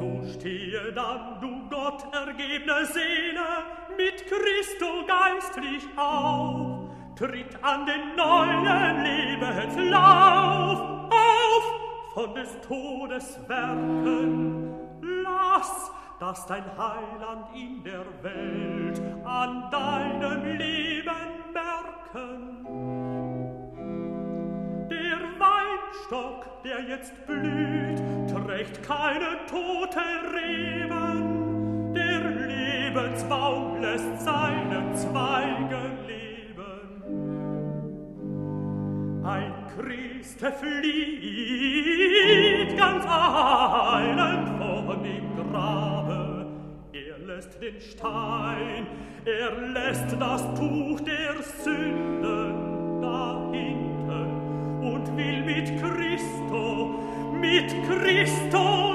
So stehe dann, du Gott ergebne Seele, mit Christo geistlich auf, tritt an den neuen Lebenslauf, auf von des Todes Werken, lass, dass dein Heiland in der Welt an deinem Leben merken. Der Weinstock, der jetzt blüht, keine tote Reben, der Lebensbaum lässt seine Zweige leben. Ein Christ flieht ganz eilend von dem Grabe, er lässt den Stein, er lässt das Tuch der Sünden dahinten und will mit Christo, Stop.